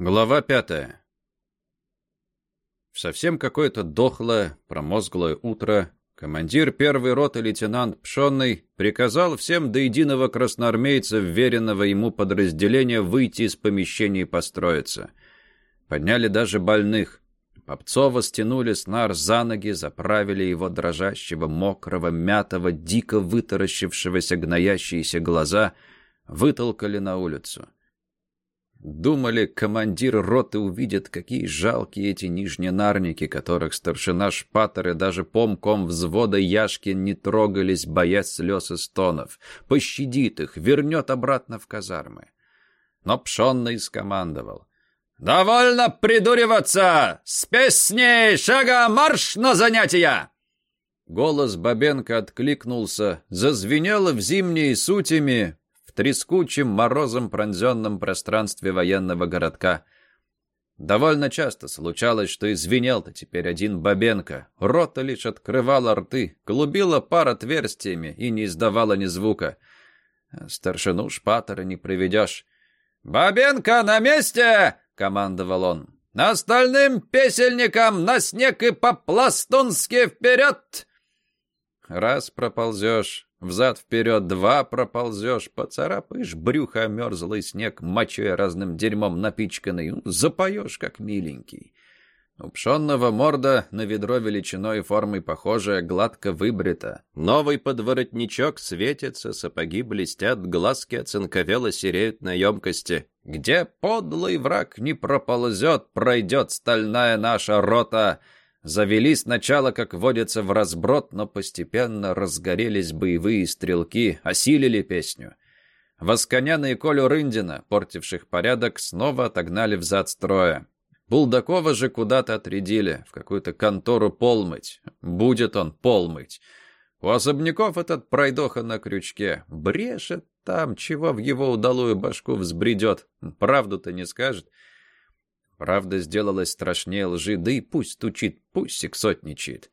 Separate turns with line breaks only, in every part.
Глава пятая. В совсем какое-то дохлое, промозглое утро командир первой роты лейтенант Пшенный приказал всем до единого красноармейца, веренного ему подразделения, выйти из помещения и построиться. Подняли даже больных. Попцова стянули с нар за ноги, заправили его дрожащего, мокрого, мятого, дико вытаращившегося гноящиеся глаза, вытолкали на улицу. Думали, командир роты увидит, какие жалкие эти нижненарники, которых старшина Шпатер и даже помком взвода Яшкин не трогались, боясь слез и стонов. Пощадит их, вернет обратно в казармы. Но Пшонный скомандовал. «Довольно придуриваться! С песней шага марш на занятия!» Голос Бабенко откликнулся, зазвенело в зимние сутями, трескучем, морозом пронзенном пространстве военного городка. Довольно часто случалось, что извинял-то теперь один Бабенко. Рота лишь открывала рты, клубила пар отверстиями и не издавала ни звука. Старшину шпатера не приведешь. «Бабенко на месте!» — командовал он. «Остальным песельникам на снег и по-пластунски вперед!» Раз проползешь, Взад-вперед два проползешь, поцарапаешь брюхо мерзлый снег, мочой разным дерьмом напичканный, ну, запоешь, как миленький. У пшенного морда на ведро величиной и формой похожая, гладко выбрита. Новый подворотничок светится, сапоги блестят, глазки оцинковело сереют на емкости. Где подлый враг не проползет, пройдет стальная наша рота — Завели сначала, как водится, в разброд, но постепенно разгорелись боевые стрелки, осилили песню. Восконяна и Колю Рындина, портивших порядок, снова отогнали взад строя. Булдакова же куда-то отрядили, в какую-то контору полмыть. Будет он полмыть. У особняков этот пройдоха на крючке. Брешет там, чего в его удалую башку взбредет. Правду-то не скажет. Правда сделалась страшнее лжи, да и пусть стучит, пусть сексотничает.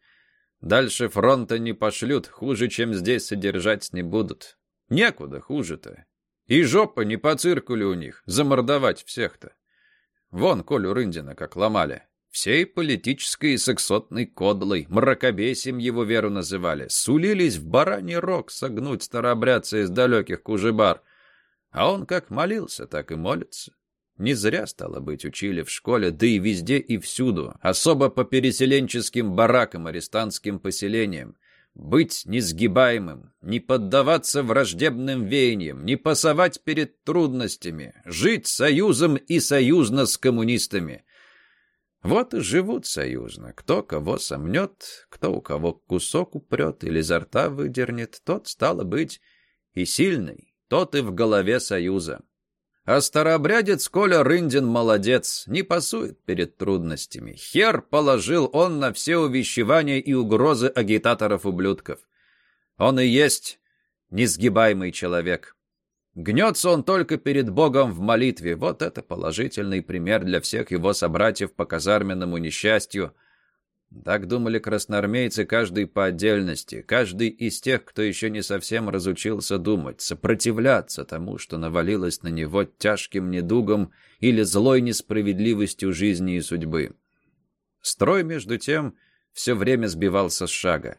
Дальше фронта не пошлют, хуже, чем здесь содержать не будут. Некуда хуже-то. И жопа не по циркулю у них, замордовать всех-то. Вон Колю Рындина как ломали. Всей политической и сексотной кодлой, мракобесием его веру называли, сулились в бараний рог согнуть старообрядца из далеких кужебар. А он как молился, так и молится. Не зря, стало быть, учили в школе, да и везде и всюду, особо по переселенческим баракам, арестантским поселениям. Быть несгибаемым, не поддаваться враждебным веяниям, не пасовать перед трудностями, жить союзом и союзно с коммунистами. Вот и живут союзно. Кто кого сомнет, кто у кого кусок упрет или изо рта выдернет, тот, стало быть, и сильный, тот и в голове союза. А старообрядец Коля Рындин молодец, не пасует перед трудностями. Хер положил он на все увещевания и угрозы агитаторов-ублюдков. Он и есть несгибаемый человек. Гнется он только перед Богом в молитве. Вот это положительный пример для всех его собратьев по казарменному несчастью, так думали красноармейцы, каждый по отдельности, каждый из тех, кто еще не совсем разучился думать, сопротивляться тому, что навалилось на него тяжким недугом или злой несправедливостью жизни и судьбы. Строй, между тем, все время сбивался с шага.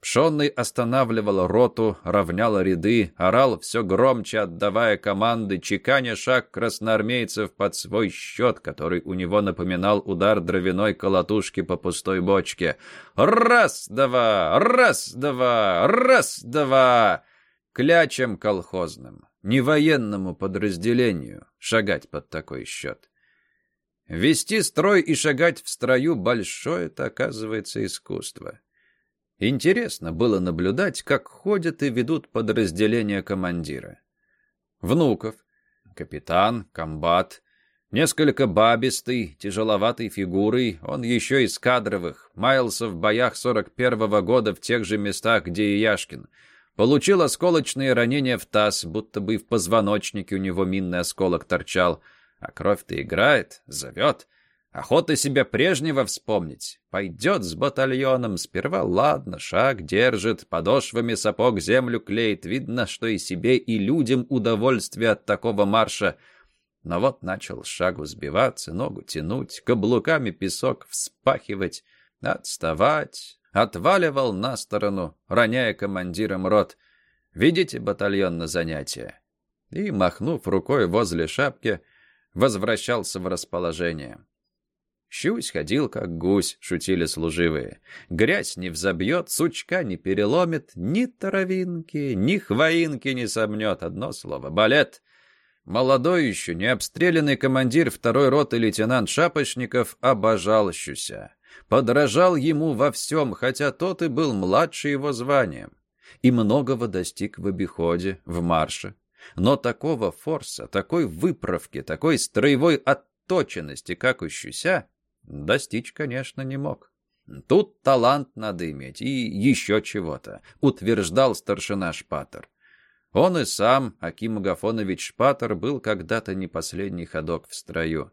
Пшенный останавливал роту, равнял ряды, орал все громче, отдавая команды, чеканя шаг красноармейцев под свой счет, который у него напоминал удар дровяной колотушки по пустой бочке. «Раз-два! Раз-два! Раз-два!» Клячем колхозным, не военному подразделению, шагать под такой счет. Вести строй и шагать в строю — большое это, оказывается, искусство. Интересно было наблюдать, как ходят и ведут подразделения командира. Внуков, капитан, комбат, несколько бабистый, тяжеловатой фигурой, он еще из кадровых, маялся в боях 41-го года в тех же местах, где и Яшкин. Получил осколочные ранения в таз, будто бы и в позвоночнике у него минный осколок торчал. А кровь-то играет, зовет — Охота себя прежнего вспомнить. Пойдет с батальоном, сперва ладно, шаг держит, подошвами сапог землю клеит. Видно, что и себе, и людям удовольствие от такого марша. Но вот начал шагу сбиваться, ногу тянуть, каблуками песок вспахивать, отставать, отваливал на сторону, роняя командиром рот. «Видите батальон на занятия?» И, махнув рукой возле шапки, возвращался в расположение. Щусь ходил, как гусь, шутили служивые. Грязь не взобьет, сучка не переломит, ни травинки, ни хвоинки не сомнет. Одно слово — балет. Молодой еще, не обстрелянный командир второй роты лейтенант Шапочников обожал Щуся. Подражал ему во всем, хотя тот и был младше его званием. И многого достиг в обиходе, в марше. Но такого форса, такой выправки, такой строевой отточенности, как у Щуся, достичь, конечно, не мог. Тут талант надо иметь и еще чего-то, утверждал старшина Шпатер. Он и сам, Аким Агафонович Шпатер, был когда-то не последний ходок в строю.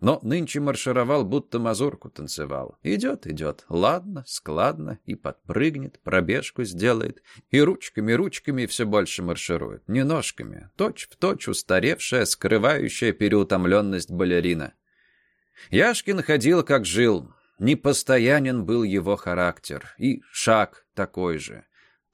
Но нынче маршировал, будто мазурку танцевал. Идет, идет, ладно, складно, и подпрыгнет, пробежку сделает, и ручками-ручками все больше марширует, не ножками, точь-в-точь устаревшая, скрывающая переутомленность балерина. Яшкин ходил, как жил. Непостоянен был его характер, и шаг такой же.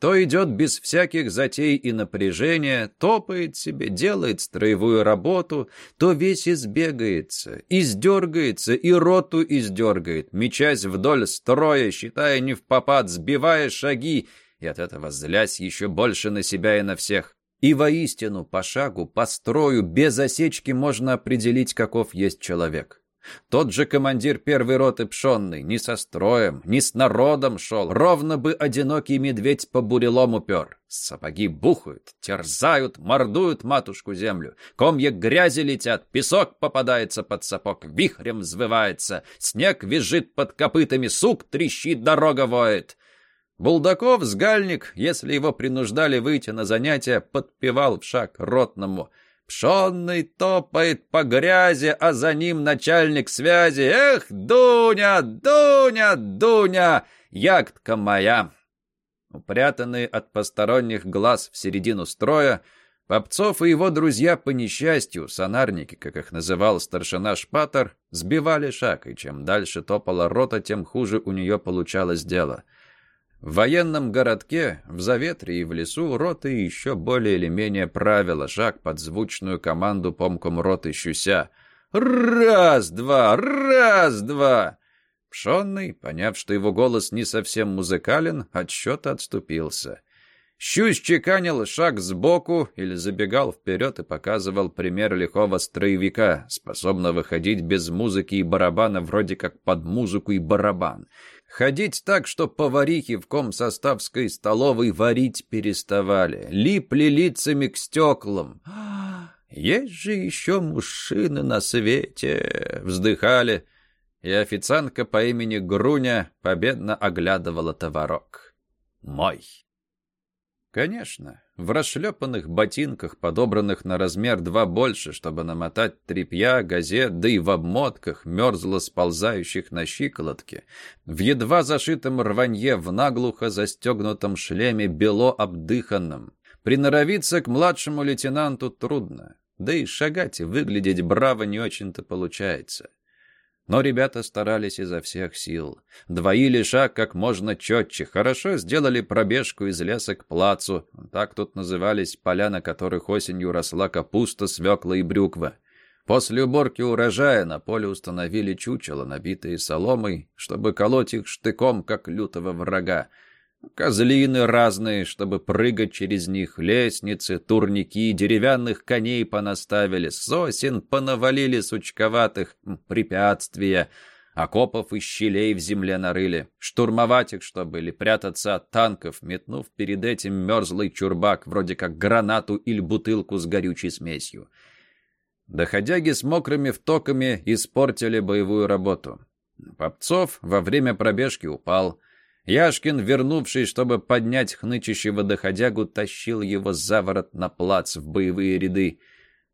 То идет без всяких затей и напряжения, топает себе, делает строевую работу, то весь избегается, издергается и роту издергает, мечась вдоль строя, считая не в попад, сбивая шаги, и от этого злясь еще больше на себя и на всех. И воистину, по шагу, по строю, без осечки можно определить, каков есть человек. Тот же командир первой роты Пшенный ни со строем, ни с народом шел, ровно бы одинокий медведь по бурелому упер. Сапоги бухают, терзают, мордуют матушку землю. Комья грязи летят, песок попадается под сапог, вихрем взвывается, снег визжит под копытами, сук трещит, дорога воет. Булдаков, сгальник, если его принуждали выйти на занятия, подпевал в шаг ротному — Пшенный топает по грязи, а за ним начальник связи. Эх, Дуня, Дуня, Дуня, ягодка моя! Упрятанные от посторонних глаз в середину строя, Попцов и его друзья по несчастью, сонарники, как их называл старшина Шпатор, сбивали шаг, и чем дальше топала рота, тем хуже у нее получалось дело — в военном городке, в заветре и в лесу роты еще более или менее правила шаг под звучную команду помком роты щуся. «Раз-два! Раз-два!» Пшенный, поняв, что его голос не совсем музыкален, от счета отступился. Щусь чеканил шаг сбоку или забегал вперед и показывал пример лихого строевика, способного ходить без музыки и барабана вроде как под музыку и барабан — Ходить так, что поварихи в комсоставской столовой варить переставали, липли лицами к стеклам. «Есть же еще мужчины на свете!» — вздыхали, и официантка по имени Груня победно оглядывала товарок. «Мой!» Конечно, в расшлепанных ботинках, подобранных на размер два больше, чтобы намотать тряпья, газет, да и в обмотках, мерзло сползающих на щиколотке, в едва зашитом рванье, в наглухо застегнутом шлеме, бело обдыханном. Приноровиться к младшему лейтенанту трудно, да и шагать и выглядеть браво не очень-то получается. Но ребята старались изо всех сил. Двоили шаг как можно четче, хорошо сделали пробежку из леса к плацу. Так тут назывались поля, на которых осенью росла капуста, свекла и брюква. После уборки урожая на поле установили чучело, набитые соломой, чтобы колоть их штыком, как лютого врага. Козлины разные, чтобы прыгать через них, лестницы, турники, деревянных коней понаставили, сосен понавалили сучковатых, препятствия, окопов и щелей в земле нарыли, штурмовать их, чтобы или прятаться от танков, метнув перед этим мерзлый чурбак, вроде как гранату или бутылку с горючей смесью. Доходяги с мокрыми втоками испортили боевую работу. Попцов во время пробежки упал — Яшкин, вернувший, чтобы поднять хнычащего доходягу, тащил его за ворот на плац в боевые ряды.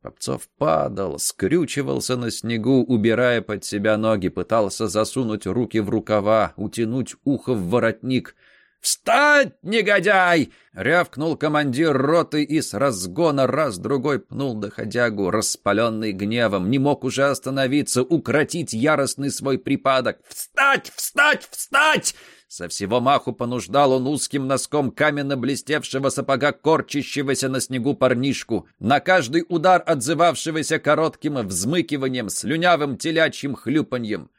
Попцов падал, скрючивался на снегу, убирая под себя ноги, пытался засунуть руки в рукава, утянуть ухо в воротник. «Встать, негодяй!» — рявкнул командир роты и с разгона раз-другой пнул доходягу, распаленный гневом, не мог уже остановиться, укротить яростный свой припадок. «Встать! Встать! Встать!» Со всего маху понуждал он узким носком каменно блестевшего сапога корчащегося на снегу парнишку, на каждый удар отзывавшегося коротким взмыкиванием, слюнявым телячьим хлюпаньем.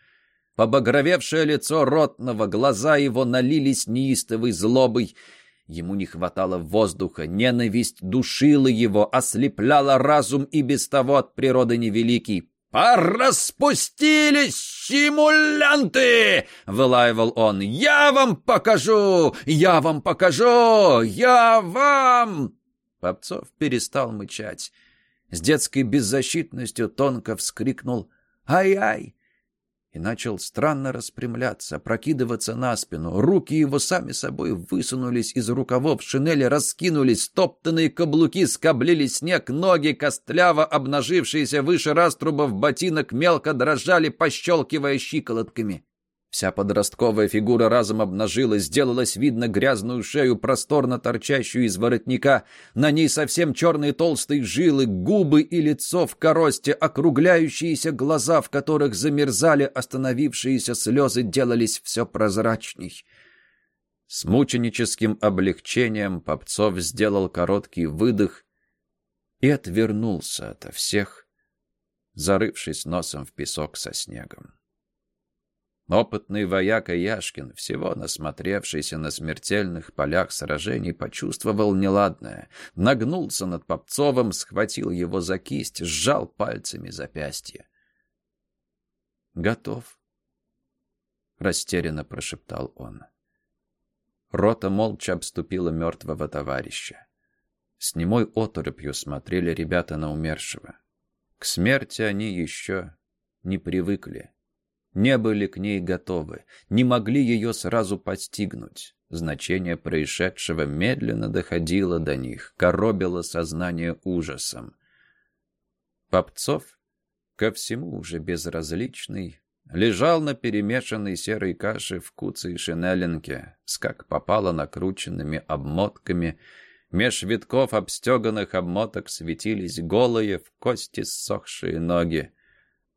Побагровевшее лицо ротного, глаза его налились неистовой злобой. Ему не хватало воздуха, ненависть душила его, ослепляла разум и без того от природы невеликий. «Пораспустились, симулянты!» — вылаивал он. «Я вам покажу! Я вам покажу! Я вам!» Попцов перестал мычать. С детской беззащитностью тонко вскрикнул «Ай-ай!» И начал странно распрямляться, прокидываться на спину. Руки его сами собой высунулись из рукавов, шинели раскинулись, топтанные каблуки скоблили снег, ноги, костляво обнажившиеся выше раструбов ботинок, мелко дрожали, пощелкивая щиколотками. Вся подростковая фигура разом обнажилась, сделалось видно грязную шею, просторно торчащую из воротника. На ней совсем черные толстые жилы, губы и лицо в коросте, округляющиеся глаза, в которых замерзали остановившиеся слезы, делались все прозрачней. С мученическим облегчением Попцов сделал короткий выдох и отвернулся ото всех, зарывшись носом в песок со снегом. Опытный вояка Яшкин, всего насмотревшийся на смертельных полях сражений, почувствовал неладное. Нагнулся над Попцовым, схватил его за кисть, сжал пальцами запястье. «Готов», — растерянно прошептал он. Рота молча обступила мертвого товарища. С немой оторопью смотрели ребята на умершего. К смерти они еще не привыкли не были к ней готовы, не могли ее сразу постигнуть. Значение происшедшего медленно доходило до них, коробило сознание ужасом. Попцов, ко всему уже безразличный, лежал на перемешанной серой каше в куце и шинеленке, с как попало накрученными обмотками. Меж витков обстеганных обмоток светились голые, в кости ссохшие ноги.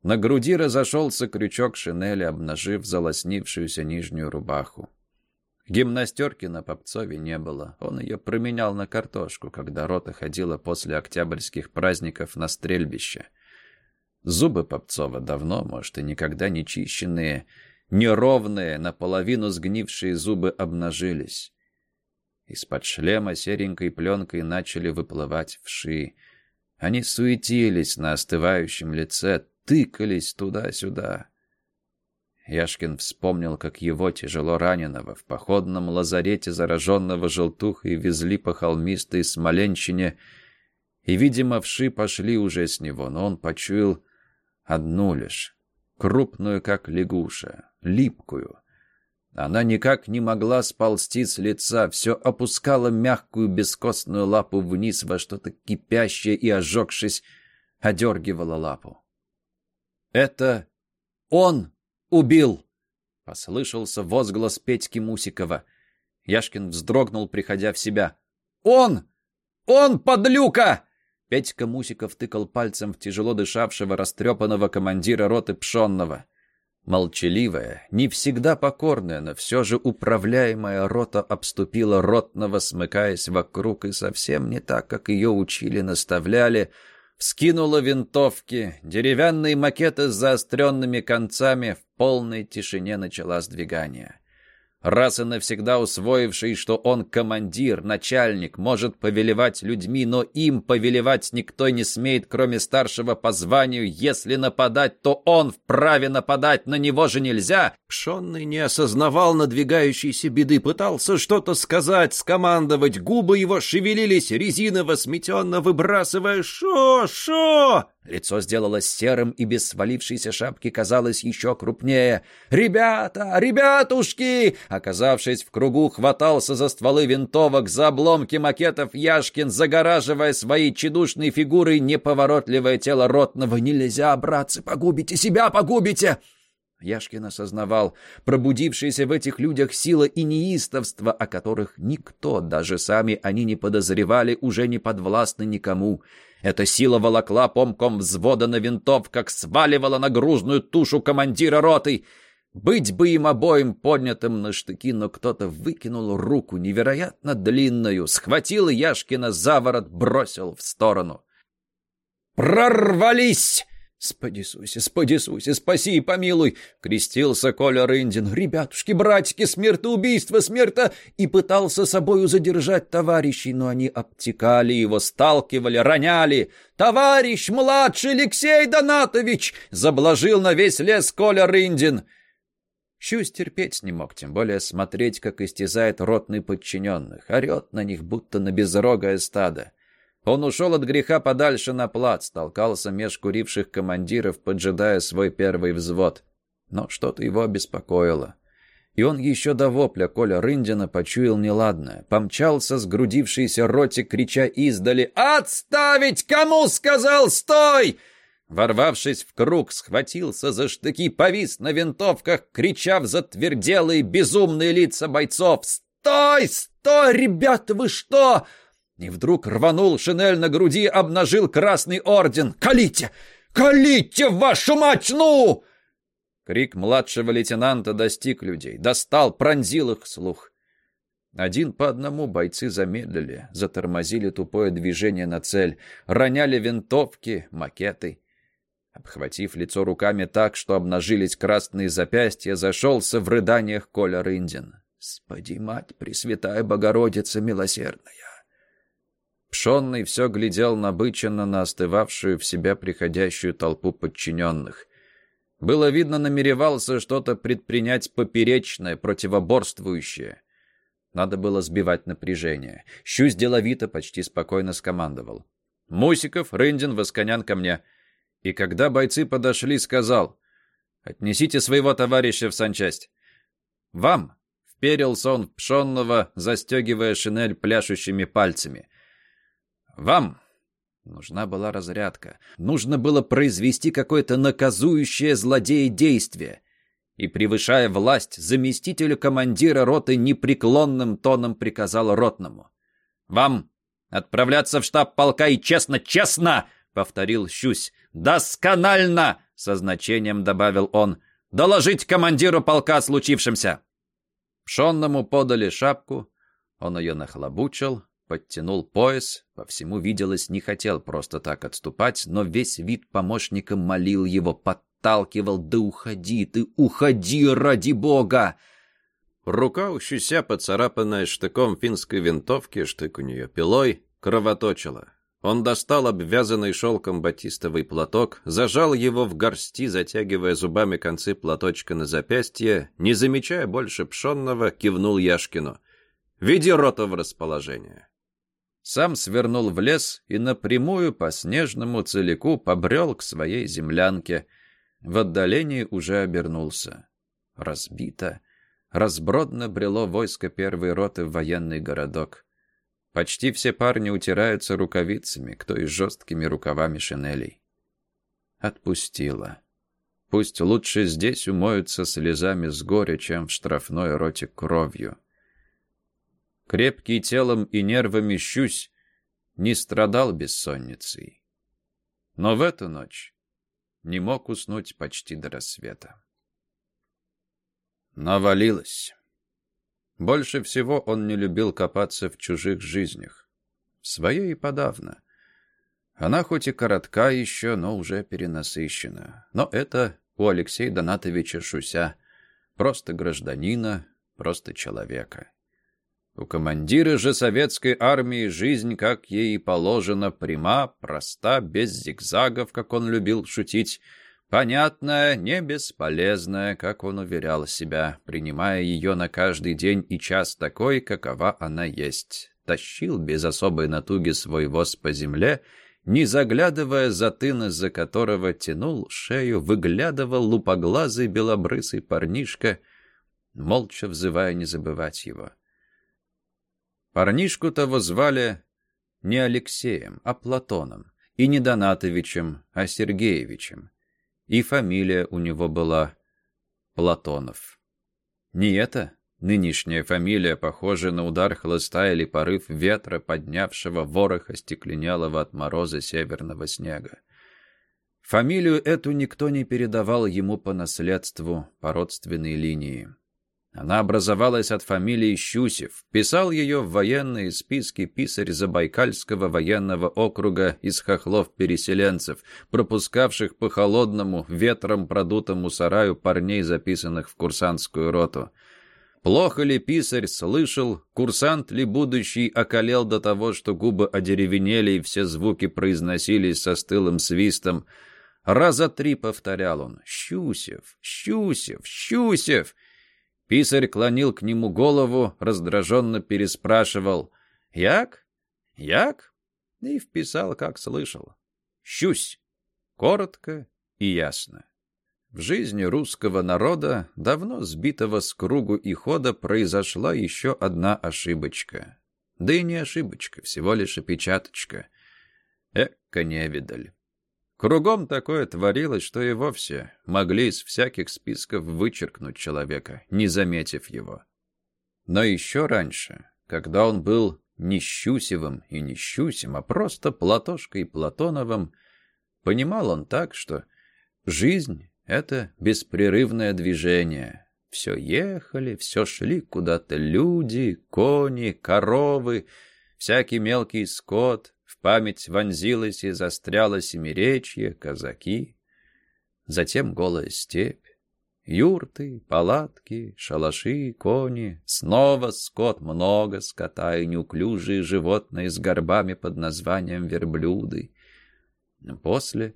На груди разошелся крючок шинели, обнажив залоснившуюся нижнюю рубаху. Гимнастерки на Попцове не было. Он ее променял на картошку, когда рота ходила после октябрьских праздников на стрельбище. Зубы Попцова давно, может, и никогда не чищенные, неровные, наполовину сгнившие зубы обнажились. Из-под шлема серенькой пленкой начали выплывать вши. Они суетились на остывающем лице, тыкались туда-сюда. Яшкин вспомнил, как его, тяжело раненого, в походном лазарете зараженного желтухой везли по холмистой Смоленщине, и, видимо, вши пошли уже с него, но он почуял одну лишь, крупную, как лягуша, липкую. Она никак не могла сползти с лица, все опускала мягкую бескостную лапу вниз во что-то кипящее и, ожегшись, одергивала лапу. «Это он убил!» — послышался возглас Петьки Мусикова. Яшкин вздрогнул, приходя в себя. «Он! Он, подлюка!» Петька Мусиков тыкал пальцем в тяжело дышавшего, растрепанного командира роты Пшонного. Молчаливая, не всегда покорная, но все же управляемая рота обступила ротного, смыкаясь вокруг, и совсем не так, как ее учили, наставляли — Вскинула винтовки, деревянные макеты с заостренными концами в полной тишине начала сдвигание раз и навсегда усвоивший, что он командир, начальник, может повелевать людьми, но им повелевать никто не смеет, кроме старшего по званию. Если нападать, то он вправе нападать, на него же нельзя. Пшенный не осознавал надвигающейся беды, пытался что-то сказать, скомандовать. Губы его шевелились, резиново сметенно выбрасывая «Шо! Шо!» Лицо сделалось серым, и без свалившейся шапки казалось еще крупнее. «Ребята! Ребятушки!» Оказавшись в кругу, хватался за стволы винтовок, за обломки макетов Яшкин, загораживая своей тщедушной фигурой неповоротливое тело ротного. «Нельзя, братцы, погубите себя, погубите!» Яшкин осознавал пробудившиеся в этих людях сила и неистовство, о которых никто, даже сами они не подозревали, уже не подвластны никому. Эта сила волокла помком взвода на винтовках, сваливала на грузную тушу командира роты. Быть бы им обоим поднятым на штыки, но кто-то выкинул руку невероятно длинную, схватил Яшкина за ворот, бросил в сторону. «Прорвались!» «Сподисуйся, сподисуйся, спаси и помилуй!» — крестился Коля Рындин. «Ребятушки, братики, смертоубийство, смерто!» И пытался собою задержать товарищей, но они обтекали его, сталкивали, роняли. «Товарищ младший Алексей Донатович!» — заблажил на весь лес Коля Рындин. Щусь терпеть не мог, тем более смотреть, как истязает ротный подчиненных, орет на них, будто на безрогое стадо. Он ушел от греха подальше на плац, толкался меж куривших командиров, поджидая свой первый взвод. Но что-то его обеспокоило. И он еще до вопля Коля Рындина почуял неладное. Помчался сгрудившийся ротик, крича издали «Отставить! Кому сказал? Стой!» Ворвавшись в круг, схватился за штыки, повис на винтовках, крича в затверделые безумные лица бойцов «Стой! Стой, ребята, вы что?» И вдруг рванул шинель на груди, обнажил красный орден. «Калите! Калите, вашу мать, ну!» Крик младшего лейтенанта достиг людей, достал, пронзил их слух. Один по одному бойцы замедлили, затормозили тупое движение на цель, роняли винтовки, макеты. Обхватив лицо руками так, что обнажились красные запястья, зашелся в рыданиях Коля Рындин. «Спади, мать, Пресвятая Богородица милосердная!» Пшенный все глядел набыченно на остывавшую в себя приходящую толпу подчиненных. Было видно, намеревался что-то предпринять поперечное, противоборствующее. Надо было сбивать напряжение. Щусь деловито, почти спокойно скомандовал. «Мусиков, Рындин, Восконян ко мне». И когда бойцы подошли, сказал, «Отнесите своего товарища в санчасть». «Вам!» — вперился он в Пшенного, застегивая шинель пляшущими пальцами. Вам нужна была разрядка. Нужно было произвести какое-то наказующее злодея действие. И, превышая власть, заместителю командира роты непреклонным тоном приказал ротному. «Вам отправляться в штаб полка и честно, честно!» — повторил Щусь. «Досконально!» — со значением добавил он. «Доложить командиру полка о случившемся!» Пшенному подали шапку, он ее нахлобучил, подтянул пояс, по всему виделось, не хотел просто так отступать, но весь вид помощника молил его, подталкивал «Да уходи ты, уходи ради бога!» Рука у поцарапанная штыком финской винтовки, штык у нее пилой, кровоточила. Он достал обвязанный шелком батистовый платок, зажал его в горсти, затягивая зубами концы платочка на запястье, не замечая больше пшенного, кивнул Яшкину. «Веди роту в расположение». Сам свернул в лес и напрямую по снежному целику побрел к своей землянке. В отдалении уже обернулся. Разбито. Разбродно брело войско первой роты в военный городок. Почти все парни утираются рукавицами, кто и жесткими рукавами шинелей. Отпустила. Пусть лучше здесь умоются слезами с горя, чем в штрафной роте кровью крепкий телом и нервами щусь, не страдал бессонницей. Но в эту ночь не мог уснуть почти до рассвета. Навалилось. Больше всего он не любил копаться в чужих жизнях. Своей и подавно. Она хоть и коротка еще, но уже перенасыщена. Но это у Алексея Донатовича Шуся. Просто гражданина, просто человека. У командира же советской армии жизнь, как ей положено, пряма, проста, без зигзагов, как он любил шутить, понятная, не бесполезная, как он уверял себя, принимая ее на каждый день и час такой, какова она есть. Тащил без особой натуги свой воз по земле, не заглядывая за тын, из-за которого тянул шею, выглядывал лупоглазый белобрысый парнишка, молча взывая не забывать его. Парнишку того звали не Алексеем, а Платоном, и не Донатовичем, а Сергеевичем. И фамилия у него была Платонов. Не это нынешняя фамилия, похожая на удар хлыста или порыв ветра, поднявшего ворох остекленелого от мороза северного снега. Фамилию эту никто не передавал ему по наследству, по родственной линии. Она образовалась от фамилии Щусев. Писал ее в военные списки писарь Забайкальского военного округа из хохлов-переселенцев, пропускавших по холодному, ветром продутому сараю парней, записанных в курсантскую роту. Плохо ли писарь слышал, курсант ли будущий околел до того, что губы одеревенели и все звуки произносились со стылым свистом. Раза три повторял он «Щусев! Щусев! Щусев!» Писарь клонил к нему голову, раздраженно переспрашивал «Як? Як?» и вписал, как слышал. «Щусь!» Коротко и ясно. В жизни русского народа, давно сбитого с кругу и хода, произошла еще одна ошибочка. Да и не ошибочка, всего лишь опечаточка. Эка невидаль. Кругом такое творилось, что и вовсе могли из всяких списков вычеркнуть человека, не заметив его. Но еще раньше, когда он был не Щусевым и не Щусем, а просто Платошкой Платоновым, понимал он так, что жизнь — это беспрерывное движение. Все ехали, все шли куда-то люди, кони, коровы, всякий мелкий скот, в память вонзилось и застряло семиречье, казаки. Затем голая степь. Юрты, палатки, шалаши, кони. Снова скот, много скота и неуклюжие животные с горбами под названием верблюды. После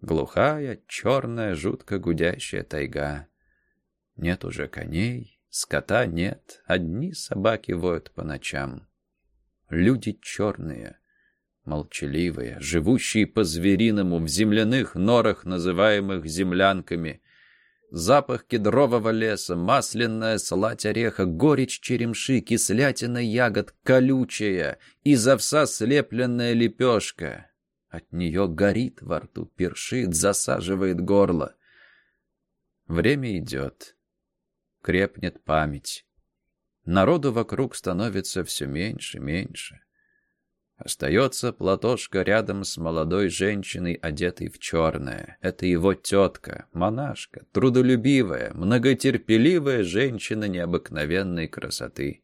глухая, черная, жутко гудящая тайга. Нет уже коней, скота нет, одни собаки воют по ночам. Люди черные — молчаливые, живущие по-звериному в земляных норах, называемых землянками. Запах кедрового леса, масляная сладь ореха, горечь черемши, кислятина ягод, колючая, из овса слепленная лепешка. От нее горит во рту, першит, засаживает горло. Время идет. Крепнет память. Народу вокруг становится все меньше, меньше. Остается Платошка рядом с молодой женщиной, одетой в черное. Это его тетка, монашка, трудолюбивая, многотерпеливая женщина необыкновенной красоты.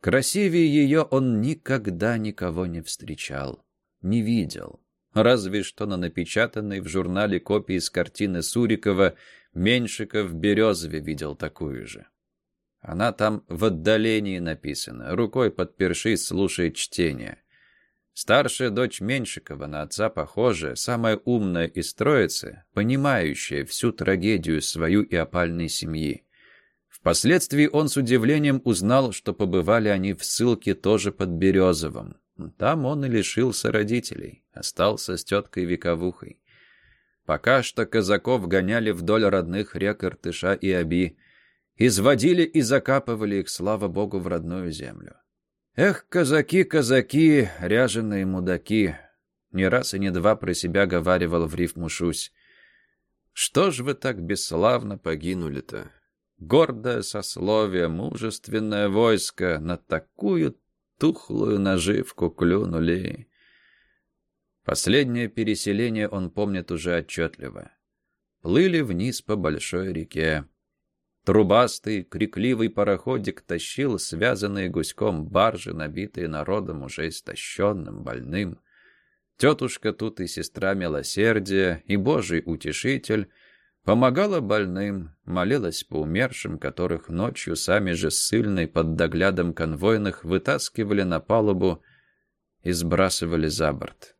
Красивее ее он никогда никого не встречал, не видел. Разве что на напечатанной в журнале копии с картины Сурикова Меньшиков в Березове видел такую же. Она там в отдалении написана, рукой подпершись слушает чтение. Старшая дочь Меньшикова, на отца похожая, самая умная из троицы, понимающая всю трагедию свою и опальной семьи. Впоследствии он с удивлением узнал, что побывали они в ссылке тоже под Березовым. Там он и лишился родителей, остался с теткой Вековухой. Пока что казаков гоняли вдоль родных рек Иртыша и Аби, изводили и закапывали их, слава богу, в родную землю. Эх, казаки, казаки, ряженые мудаки. Не раз и не два про себя говаривал в рифму Шусь. Что ж вы так бесславно погинули-то? Гордое сословие, мужественное войско на такую тухлую наживку клюнули. Последнее переселение он помнит уже отчетливо. Плыли вниз по большой реке. Трубастый, крикливый пароходик тащил связанные гуськом баржи, набитые народом уже истощенным, больным. Тетушка тут и сестра милосердия, и божий утешитель помогала больным, молилась по умершим, которых ночью сами же ссыльной под доглядом конвойных вытаскивали на палубу и сбрасывали за борт.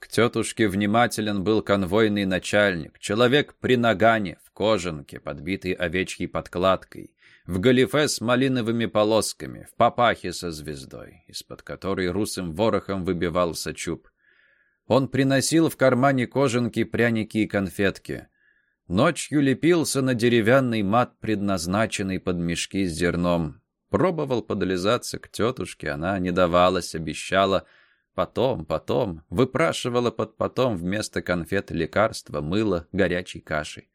К тетушке внимателен был конвойный начальник, человек при нагане, в кожанке, подбитый овечьей подкладкой, в галифе с малиновыми полосками, в папахе со звездой, из-под которой русым ворохом выбивался чуб. Он приносил в кармане кожанки пряники и конфетки. Ночью лепился на деревянный мат, предназначенный под мешки с зерном. Пробовал подлизаться к тетушке, она не давалась, обещала — Потом, потом, выпрашивала под потом вместо конфет лекарства, мыло, горячей каши.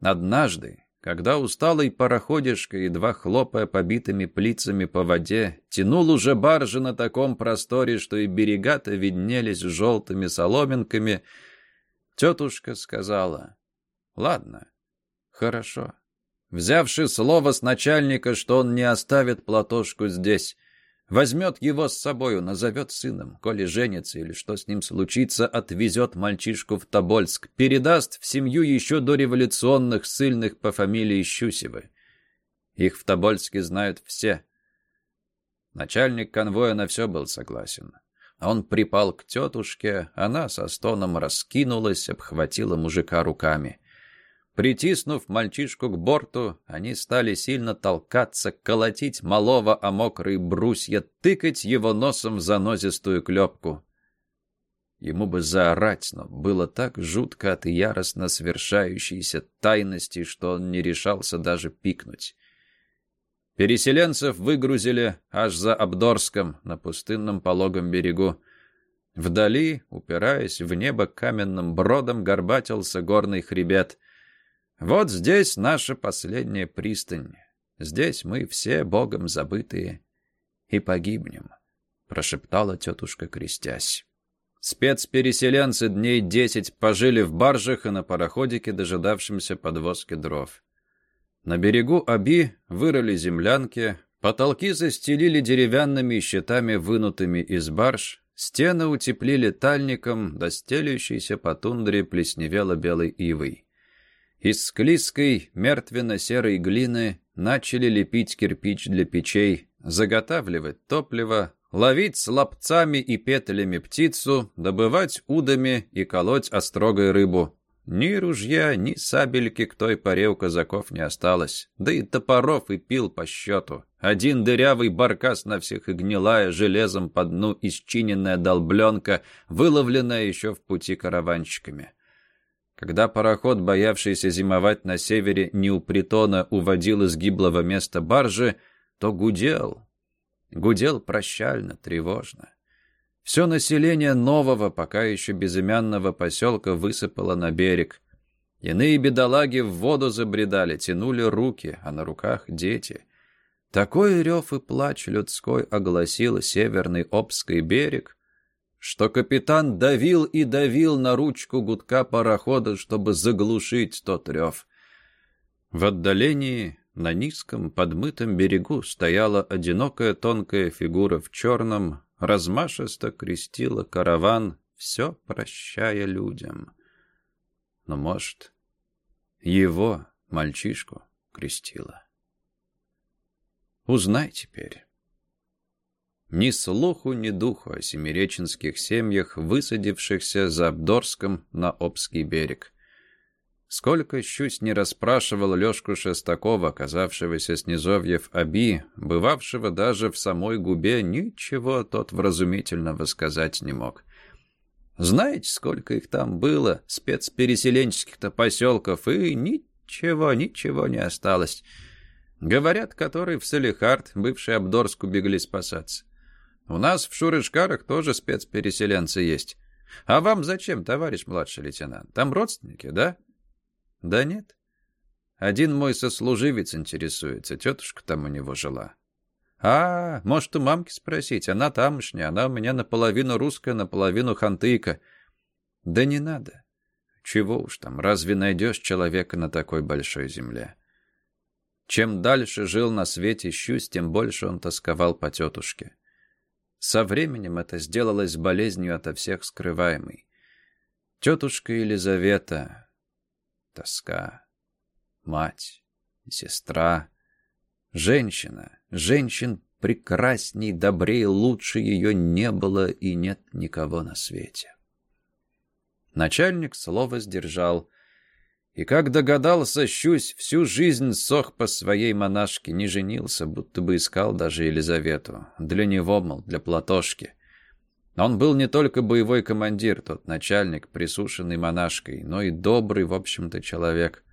Однажды, когда усталый пароходишка, едва хлопая побитыми плицами по воде, тянул уже баржи на таком просторе, что и берега-то виднелись желтыми соломинками, тетушка сказала, «Ладно, хорошо». Взявши слово с начальника, что он не оставит платошку здесь, Возьмет его с собою, назовет сыном, коли женится или что с ним случится, отвезет мальчишку в Тобольск, передаст в семью еще до революционных ссыльных по фамилии Щусевы. Их в Тобольске знают все. Начальник конвоя на все был согласен. Он припал к тетушке, она со стоном раскинулась, обхватила мужика руками. Притиснув мальчишку к борту, они стали сильно толкаться, колотить малого о мокрые брусья, тыкать его носом в занозистую клепку. Ему бы заорать, но было так жутко от яростно свершающейся тайности, что он не решался даже пикнуть. Переселенцев выгрузили аж за Абдорском, на пустынном пологом берегу. Вдали, упираясь в небо каменным бродом, горбатился горный хребет — вот здесь наша последняя пристань. Здесь мы все богом забытые и погибнем, прошептала тетушка, крестясь. Спецпереселенцы дней десять пожили в баржах и на пароходике, дожидавшемся подвозки дров. На берегу Аби вырыли землянки, потолки застелили деревянными щитами, вынутыми из барж, стены утеплили тальником, достелющейся по тундре плесневело белой ивой. Из склизкой, мертвенно-серой глины начали лепить кирпич для печей, заготавливать топливо, ловить с лапцами и петлями птицу, добывать удами и колоть острогой рыбу. Ни ружья, ни сабельки к той поре у казаков не осталось, да и топоров и пил по счету. Один дырявый баркас на всех и гнилая железом по дну исчиненная долбленка, выловленная еще в пути караванщиками. Когда пароход, боявшийся зимовать на севере, не у притона уводил из гиблого места баржи, то гудел. Гудел прощально, тревожно. Все население нового, пока еще безымянного поселка высыпало на берег. Иные бедолаги в воду забредали, тянули руки, а на руках дети. Такой рев и плач людской огласил северный Обский берег, что капитан давил и давил на ручку гудка парохода, чтобы заглушить тот рев. В отдалении, на низком подмытом берегу, стояла одинокая тонкая фигура в черном, размашисто крестила караван, все прощая людям. Но, может, его, мальчишку, крестила. Узнай теперь. Ни слуху, ни духу о семиреченских семьях, высадившихся за Абдорском на Обский берег. Сколько щусь не расспрашивал Лешку Шестакова, оказавшегося с низовьев Аби, бывавшего даже в самой губе, ничего тот вразумительного сказать не мог. Знаете, сколько их там было, спецпереселенческих-то поселков, и ничего, ничего не осталось. Говорят, которые в Салихард, бывший Абдорск, убегли спасаться. У нас в Шурышкарах тоже спецпереселенцы есть. А вам зачем, товарищ младший лейтенант? Там родственники, да? Да нет. Один мой сослуживец интересуется, тетушка там у него жила. А, может, у мамки спросить, она тамошняя, она у меня наполовину русская, наполовину хантыйка. Да не надо. Чего уж там, разве найдешь человека на такой большой земле? Чем дальше жил на свете Щусь, тем больше он тосковал по тетушке. Со временем это сделалось болезнью ото всех скрываемой. Тетушка Елизавета, тоска, мать, сестра, женщина, женщин прекрасней, добрее, лучше ее не было и нет никого на свете. Начальник слово сдержал — и как догадался Щусь, всю жизнь сох по своей монашке, не женился, будто бы искал даже Елизавету. Для него, мол, для Платошки. Он был не только боевой командир, тот начальник, присушенный монашкой, но и добрый, в общем-то, человек.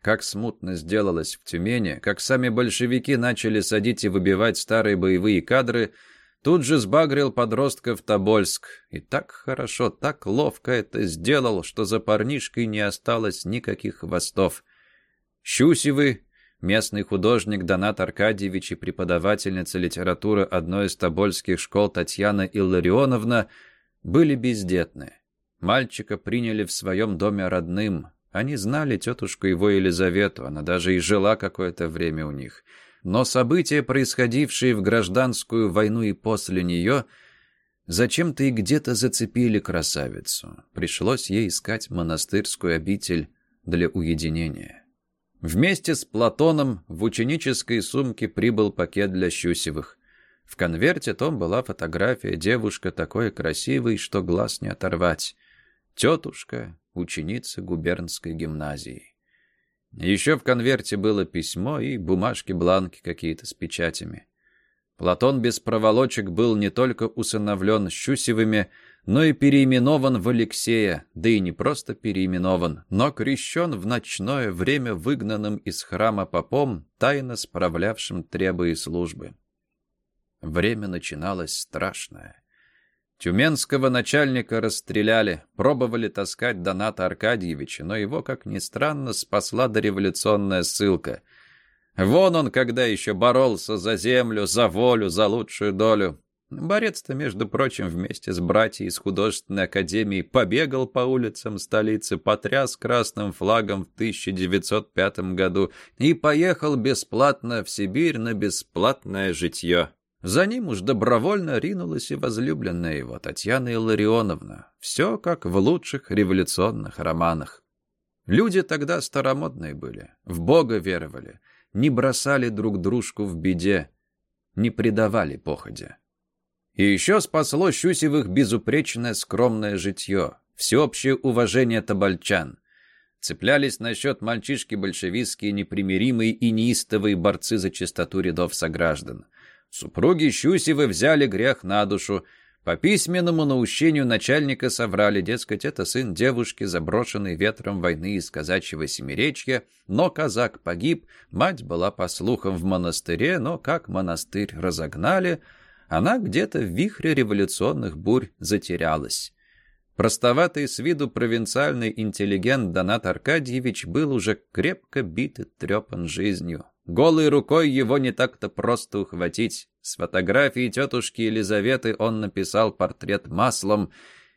Как смутно сделалось в Тюмени, как сами большевики начали садить и выбивать старые боевые кадры – Тут же сбагрил подростков Тобольск. И так хорошо, так ловко это сделал, что за парнишкой не осталось никаких хвостов. Щусевы, местный художник Донат Аркадьевич и преподавательница литературы одной из тобольских школ Татьяна Илларионовна были бездетны. Мальчика приняли в своем доме родным. Они знали тетушку его Елизавету, она даже и жила какое-то время у них. Но события, происходившие в гражданскую войну и после нее, зачем-то и где-то зацепили красавицу. Пришлось ей искать монастырскую обитель для уединения. Вместе с Платоном в ученической сумке прибыл пакет для Щусевых. В конверте том была фотография девушка такой красивой, что глаз не оторвать. Тетушка, ученица губернской гимназии. Еще в конверте было письмо и бумажки-бланки какие-то с печатями. Платон без проволочек был не только усыновлен Щусевыми, но и переименован в Алексея, да и не просто переименован, но крещен в ночное время выгнанным из храма попом, тайно справлявшим требы и службы. Время начиналось страшное. Тюменского начальника расстреляли, пробовали таскать Доната Аркадьевича, но его, как ни странно, спасла дореволюционная ссылка. Вон он, когда еще боролся за землю, за волю, за лучшую долю. Борец-то, между прочим, вместе с братьями из художественной академии побегал по улицам столицы, потряс красным флагом в 1905 году и поехал бесплатно в Сибирь на бесплатное житье. За ним уж добровольно ринулась и возлюбленная его, Татьяна Илларионовна. Все как в лучших революционных романах. Люди тогда старомодные были, в Бога веровали, не бросали друг дружку в беде, не предавали походе. И еще спасло Щусевых безупречное скромное житье, всеобщее уважение табальчан. Цеплялись насчет мальчишки большевистские непримиримые и неистовые борцы за чистоту рядов сограждан. Супруги Щусевы взяли грех на душу. По письменному наущению начальника соврали, дескать, это сын девушки, заброшенный ветром войны из казачьего семиречья, но казак погиб, мать была, по слухам, в монастыре, но как монастырь разогнали, она где-то в вихре революционных бурь затерялась. Простоватый с виду провинциальный интеллигент Донат Аркадьевич был уже крепко бит и трепан жизнью. Голой рукой его не так-то просто ухватить. С фотографии тетушки Елизаветы он написал портрет маслом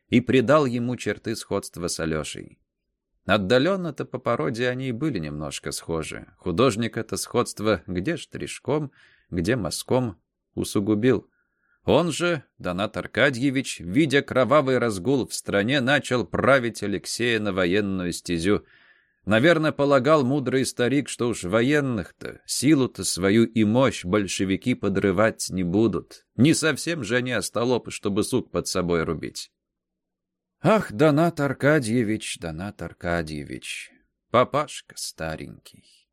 и придал ему черты сходства с Алешей. Отдаленно-то по породе они и были немножко схожи. Художник это сходство где штришком, где мазком усугубил. Он же, Донат Аркадьевич, видя кровавый разгул в стране, начал править Алексея на военную стезю – Наверное, полагал мудрый старик, что уж военных-то, силу-то свою и мощь большевики подрывать не будут. Не совсем же они остолопы, чтобы сук под собой рубить. Ах, Донат Аркадьевич, Донат Аркадьевич, папашка старенький.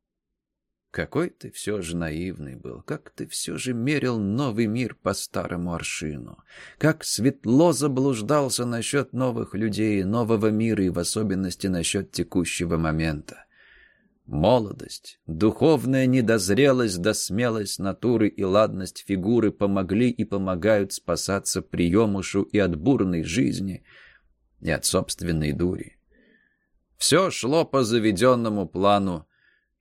Какой ты все же наивный был, как ты все же мерил новый мир по старому аршину, как светло заблуждался насчет новых людей, нового мира и в особенности насчет текущего момента. Молодость, духовная недозрелость да смелость натуры и ладность фигуры помогли и помогают спасаться приемушу и от бурной жизни, и от собственной дури. Все шло по заведенному плану,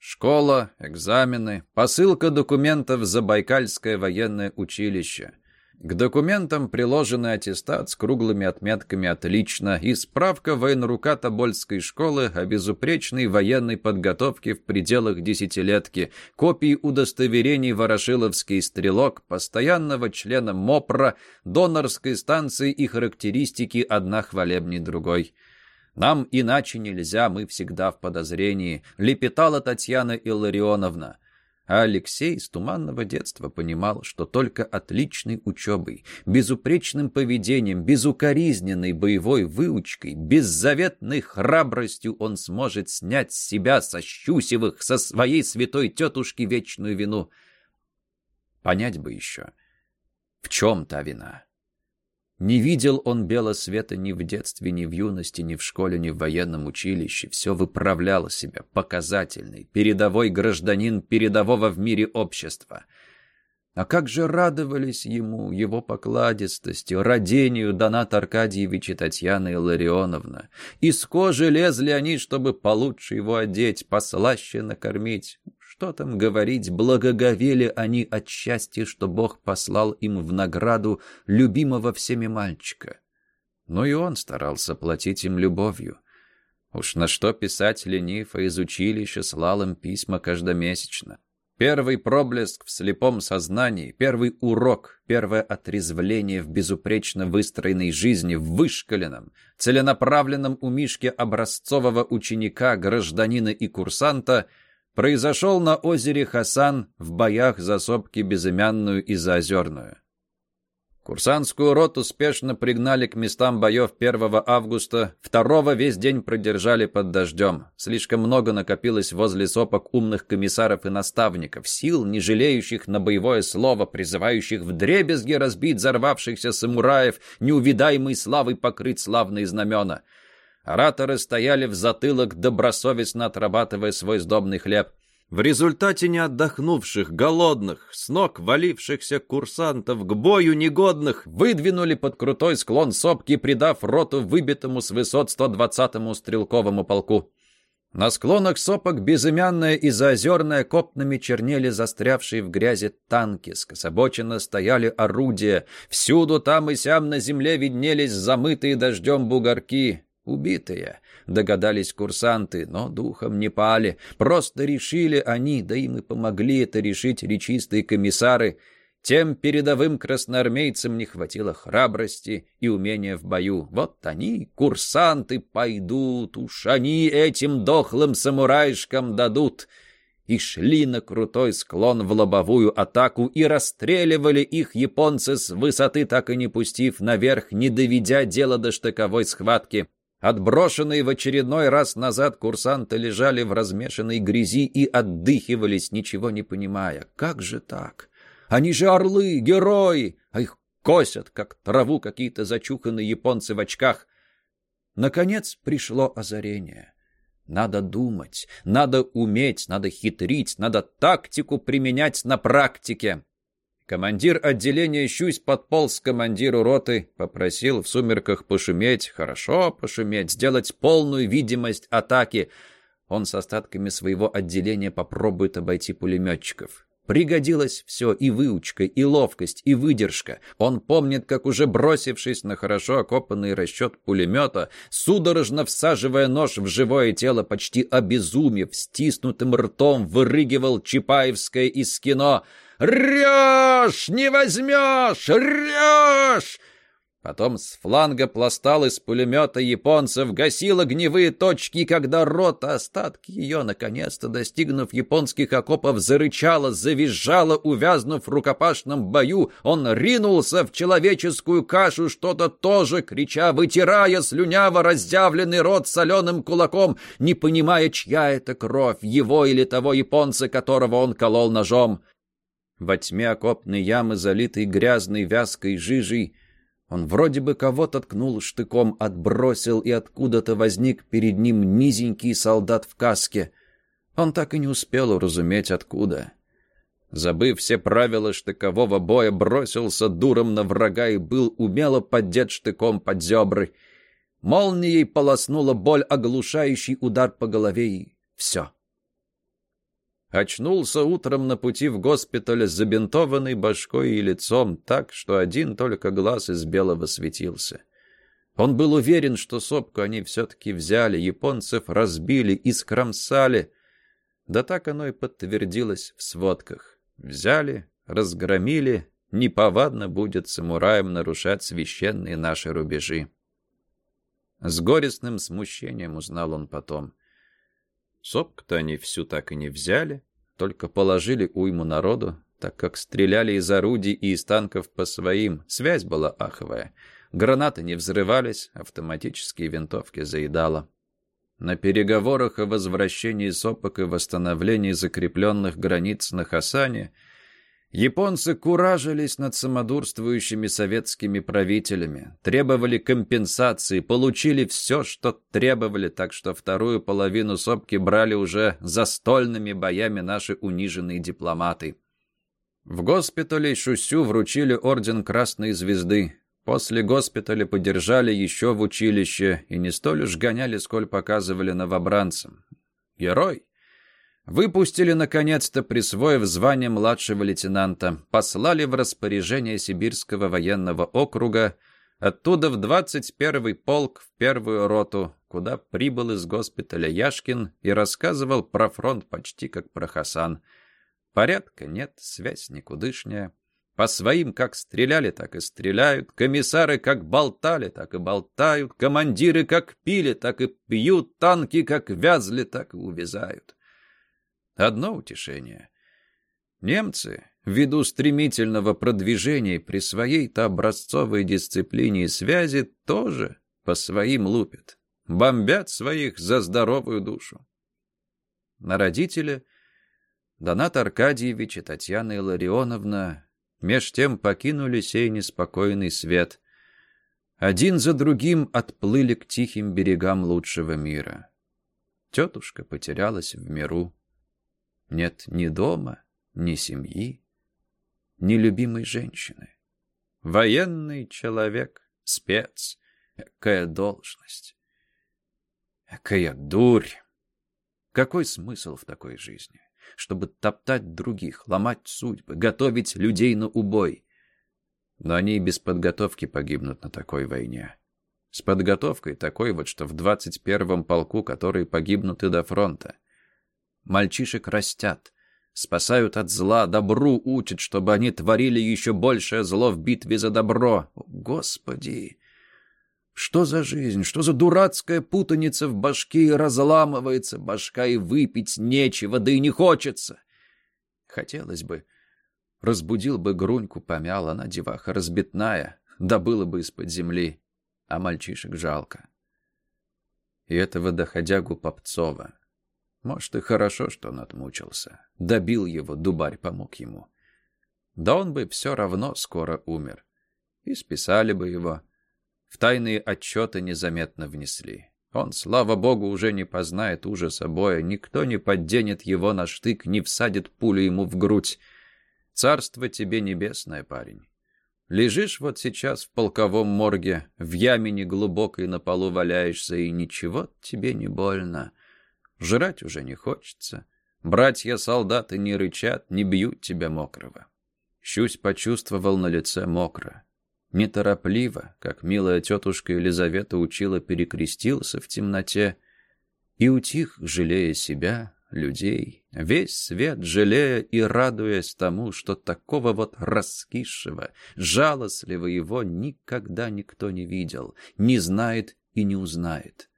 Школа, экзамены, посылка документов в Забайкальское военное училище. К документам приложенный аттестат с круглыми отметками «Отлично» и справка военрука Тобольской школы о безупречной военной подготовке в пределах десятилетки, копии удостоверений «Ворошиловский стрелок», постоянного члена МОПРа, донорской станции и характеристики одна хвалебней другой – нам иначе нельзя, мы всегда в подозрении», — лепетала Татьяна Илларионовна. А Алексей с туманного детства понимал, что только отличной учебой, безупречным поведением, безукоризненной боевой выучкой, беззаветной храбростью он сможет снять с себя, со Щусевых, со своей святой тетушки вечную вину. Понять бы еще, в чем та вина? Не видел он белого света ни в детстве, ни в юности, ни в школе, ни в военном училище. Все выправлял себя, показательный, передовой гражданин передового в мире общества. А как же радовались ему, его покладистости, родению Донат Аркадьевич и Татьяна Илларионовна. Из кожи лезли они, чтобы получше его одеть, послаще накормить. Что там говорить, благоговели они от счастья, что Бог послал им в награду любимого всеми мальчика. Но и он старался платить им любовью. Уж на что писать ленив, а из училища слал им письма каждомесячно. Первый проблеск в слепом сознании, первый урок, первое отрезвление в безупречно выстроенной жизни, в вышкаленном, целенаправленном у Мишки образцового ученика, гражданина и курсанта произошел на озере Хасан в боях за сопки Безымянную и Заозерную. Курсантскую роту спешно пригнали к местам боев 1 августа, 2 весь день продержали под дождем. Слишком много накопилось возле сопок умных комиссаров и наставников, сил, не жалеющих на боевое слово, призывающих в дребезги разбить взорвавшихся самураев, неувидаемой славой покрыть славные знамена. Ораторы стояли в затылок, добросовестно отрабатывая свой сдобный хлеб. В результате не отдохнувших, голодных, с ног валившихся курсантов к бою негодных выдвинули под крутой склон сопки, придав роту выбитому с высот 120-му стрелковому полку. На склонах сопок безымянная и заозерная копнами чернели застрявшие в грязи танки, скособоченно стояли орудия, всюду там и сям на земле виднелись замытые дождем бугорки, убитые. Догадались курсанты, но духом не пали. Просто решили они, да им и помогли это решить речистые комиссары. Тем передовым красноармейцам не хватило храбрости и умения в бою. Вот они, курсанты, пойдут, уж они этим дохлым самураишкам дадут. И шли на крутой склон в лобовую атаку и расстреливали их японцы с высоты, так и не пустив наверх, не доведя дело до штыковой схватки. Отброшенные в очередной раз назад курсанты лежали в размешанной грязи и отдыхивались, ничего не понимая. Как же так? Они же орлы, герои, а их косят, как траву какие-то зачуханные японцы в очках. Наконец пришло озарение. Надо думать, надо уметь, надо хитрить, надо тактику применять на практике. Командир отделения Щусь подполз к командиру роты, попросил в сумерках пошуметь, хорошо пошуметь, сделать полную видимость атаки. Он с остатками своего отделения попробует обойти пулеметчиков. Пригодилось все, и выучка, и ловкость, и выдержка. Он помнит, как уже бросившись на хорошо окопанный расчет пулемета, судорожно всаживая нож в живое тело, почти обезумев, стиснутым ртом вырыгивал Чапаевское из кино — «Решь! Не возьмешь! Решь!» Потом с фланга пластал из пулемета японцев, гасил огневые точки, когда рота, остатки ее, наконец-то достигнув японских окопов, зарычала, завизжала, увязнув в рукопашном бою, он ринулся в человеческую кашу, что-то тоже крича, вытирая слюняво раздявленный рот соленым кулаком, не понимая, чья это кровь, его или того японца, которого он колол ножом. Во тьме окопной ямы, залитой грязной вязкой жижей, он вроде бы кого-то ткнул штыком, отбросил, и откуда-то возник перед ним низенький солдат в каске. Он так и не успел уразуметь, откуда. Забыв все правила штыкового боя, бросился дуром на врага и был умело поддет штыком под зебры. Молнией полоснула боль, оглушающий удар по голове, и все. Очнулся утром на пути в госпиталь с забинтованной башкой и лицом так, что один только глаз из белого светился. Он был уверен, что сопку они все-таки взяли, японцев разбили и скромсали. Да так оно и подтвердилось в сводках. Взяли, разгромили, неповадно будет самураям нарушать священные наши рубежи. С горестным смущением узнал он потом. Сопку-то они всю так и не взяли, только положили уйму народу, так как стреляли из орудий и из танков по своим. Связь была аховая. Гранаты не взрывались, автоматические винтовки заедало. На переговорах о возвращении сопок и восстановлении закрепленных границ на Хасане – Японцы куражились над самодурствующими советскими правителями, требовали компенсации, получили все, что требовали, так что вторую половину сопки брали уже застольными боями наши униженные дипломаты. В госпитале Шусю вручили орден Красной Звезды. После госпиталя подержали еще в училище и не столь уж гоняли, сколь показывали новобранцам. Герой. Выпустили, наконец-то, присвоив звание младшего лейтенанта, послали в распоряжение Сибирского военного округа, оттуда в 21-й полк, в первую роту, куда прибыл из госпиталя Яшкин и рассказывал про фронт почти как про Хасан. Порядка нет, связь никудышняя. По своим как стреляли, так и стреляют. Комиссары как болтали, так и болтают. Командиры как пили, так и пьют. Танки как вязли, так и увязают. Одно утешение. Немцы, ввиду стремительного продвижения при своей-то образцовой дисциплине и связи, тоже по своим лупят. Бомбят своих за здоровую душу. На родителя Донат Аркадьевич и Татьяна Илларионовна меж тем покинули сей неспокойный свет. Один за другим отплыли к тихим берегам лучшего мира. Тетушка потерялась в миру. Нет ни дома, ни семьи, ни любимой женщины. Военный человек, спец, какая должность, какая дурь. Какой смысл в такой жизни? Чтобы топтать других, ломать судьбы, готовить людей на убой. Но они и без подготовки погибнут на такой войне. С подготовкой такой вот, что в 21-м полку, которые погибнут и до фронта. Мальчишек растят, спасают от зла, добру учат, чтобы они творили еще большее зло в битве за добро. О, Господи! Что за жизнь? Что за дурацкая путаница в башке и разламывается башка, и выпить нечего, да и не хочется? Хотелось бы. Разбудил бы Груньку, помял, она деваха разбитная, добыла бы из-под земли. А мальчишек жалко. И этого доходягу Попцова. Может, и хорошо, что он отмучился. Добил его, дубарь помог ему. Да он бы все равно скоро умер. И списали бы его. В тайные отчеты незаметно внесли. Он, слава богу, уже не познает ужаса боя. Никто не подденет его на штык, не всадит пулю ему в грудь. Царство тебе небесное, парень. Лежишь вот сейчас в полковом морге, в яме неглубокой на полу валяешься, и ничего тебе не больно. Жрать уже не хочется. Братья-солдаты не рычат, не бьют тебя мокрого. Щусь почувствовал на лице мокро. Неторопливо, как милая тетушка Елизавета учила, перекрестился в темноте и утих, жалея себя, людей, весь свет жалея и радуясь тому, что такого вот раскисшего, жалостливого его никогда никто не видел, не знает и не узнает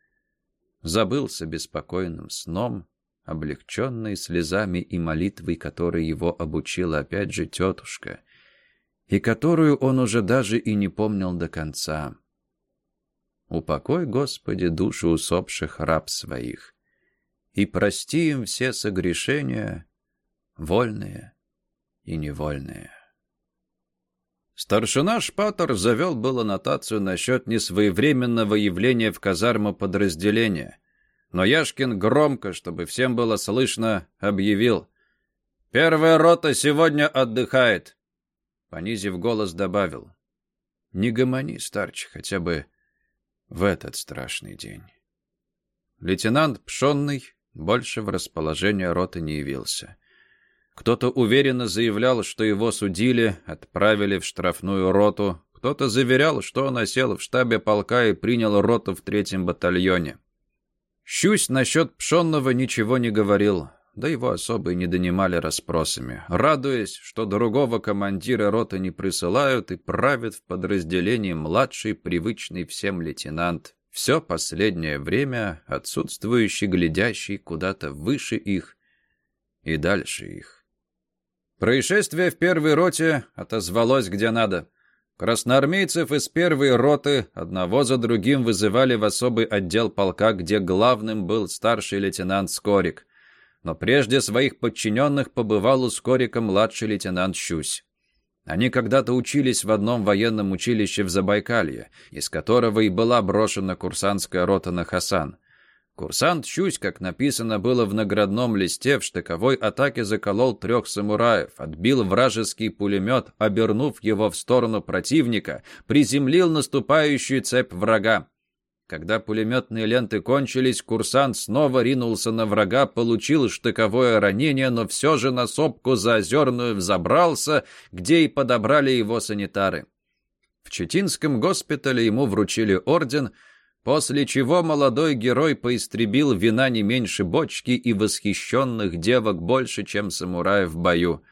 забылся беспокойным сном, облегченный слезами и молитвой, которой его обучила опять же тетушка, и которую он уже даже и не помнил до конца. «Упокой, Господи, душу усопших раб своих, и прости им все согрешения, вольные и невольные». Старшина Шпатор завел было нотацию насчет несвоевременного явления в казарму подразделения. Но Яшкин громко, чтобы всем было слышно, объявил. «Первая рота сегодня отдыхает!» Понизив голос, добавил. «Не гомони, старч, хотя бы в этот страшный день». Лейтенант Пшонный больше в расположение роты не явился. Кто-то уверенно заявлял, что его судили, отправили в штрафную роту. Кто-то заверял, что он осел в штабе полка и принял роту в третьем батальоне. Щусь насчет Пшонного ничего не говорил, да его особо и не донимали расспросами, радуясь, что другого командира роты не присылают и правит в подразделении младший, привычный всем лейтенант. Все последнее время отсутствующий, глядящий куда-то выше их и дальше их. Происшествие в первой роте отозвалось где надо. Красноармейцев из первой роты одного за другим вызывали в особый отдел полка, где главным был старший лейтенант Скорик. Но прежде своих подчиненных побывал у Скорика младший лейтенант Щусь. Они когда-то учились в одном военном училище в Забайкалье, из которого и была брошена курсантская рота на Хасан. Курсант Чусь, как написано было в наградном листе, в штыковой атаке заколол трех самураев, отбил вражеский пулемет, обернув его в сторону противника, приземлил наступающую цепь врага. Когда пулеметные ленты кончились, курсант снова ринулся на врага, получил штыковое ранение, но все же на сопку заозерную взобрался, где и подобрали его санитары. В Четинском госпитале ему вручили орден — После чего молодой герой поистребил вина не меньше бочки и восхищенных девок больше, чем самураев в бою.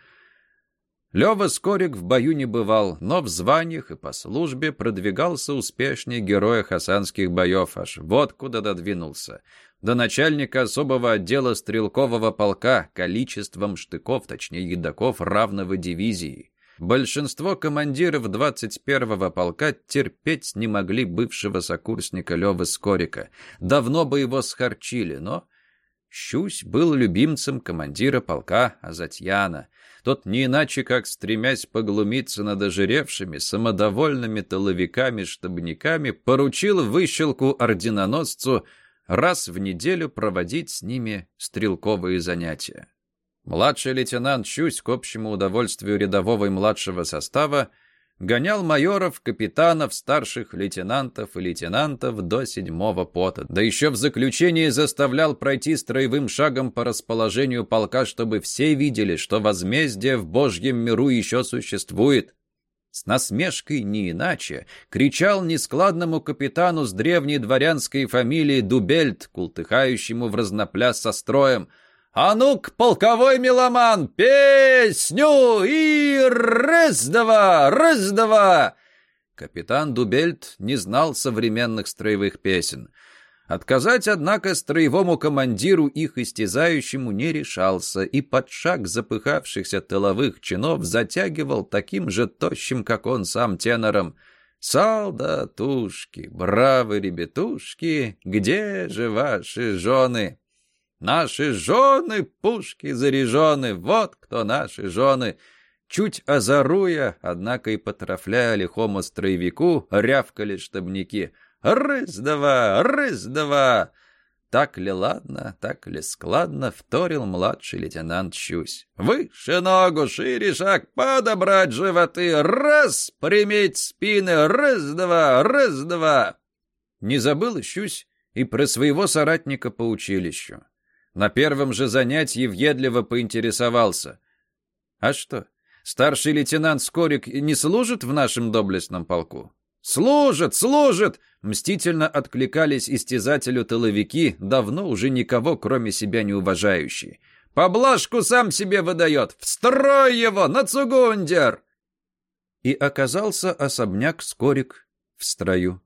Лева Скорик в бою не бывал, но в званиях и по службе продвигался успешнее героя хасанских боев, аж вот куда додвинулся. До начальника особого отдела стрелкового полка количеством штыков, точнее едоков, равного дивизии. Большинство командиров 21-го полка терпеть не могли бывшего сокурсника Лёвы Скорика. Давно бы его схарчили, но... Щусь был любимцем командира полка Азатьяна. Тот не иначе, как стремясь поглумиться над ожиревшими, самодовольными толовиками-штабниками, поручил выщелку орденоносцу раз в неделю проводить с ними стрелковые занятия. Младший лейтенант Чусь, к общему удовольствию рядового и младшего состава, гонял майоров, капитанов, старших лейтенантов и лейтенантов до седьмого пота. Да еще в заключении заставлял пройти строевым шагом по расположению полка, чтобы все видели, что возмездие в Божьем миру еще существует. С насмешкой не иначе кричал нескладному капитану с древней дворянской фамилией Дубельт, култыхающему в разнопляс со строем — а ну-ка, полковой меломан, песню и раз-два, раз-два!» Капитан Дубельт не знал современных строевых песен. Отказать, однако, строевому командиру их истязающему не решался и под шаг запыхавшихся тыловых чинов затягивал таким же тощим, как он сам, тенором. «Солдатушки, бравы ребятушки, где же ваши жены?» Наши жены, пушки заряжены, вот кто наши жены. Чуть озаруя, однако и потрафляя лихому строевику, рявкали штабники. «Рыз-два! Рыз-два!» Так ли ладно, так ли складно, вторил младший лейтенант Щусь. «Выше ногу, шире шаг, подобрать животы, раз, приметь спины, раз-два, раз-два!» Не забыл Щусь и про своего соратника по училищу. На первом же занятии въедливо поинтересовался. «А что, старший лейтенант Скорик не служит в нашем доблестном полку?» «Служит! Служит!» — мстительно откликались истязателю тыловики, давно уже никого, кроме себя не уважающие. «Поблажку сам себе выдает! Встрой его! На цугундер!» И оказался особняк Скорик в строю.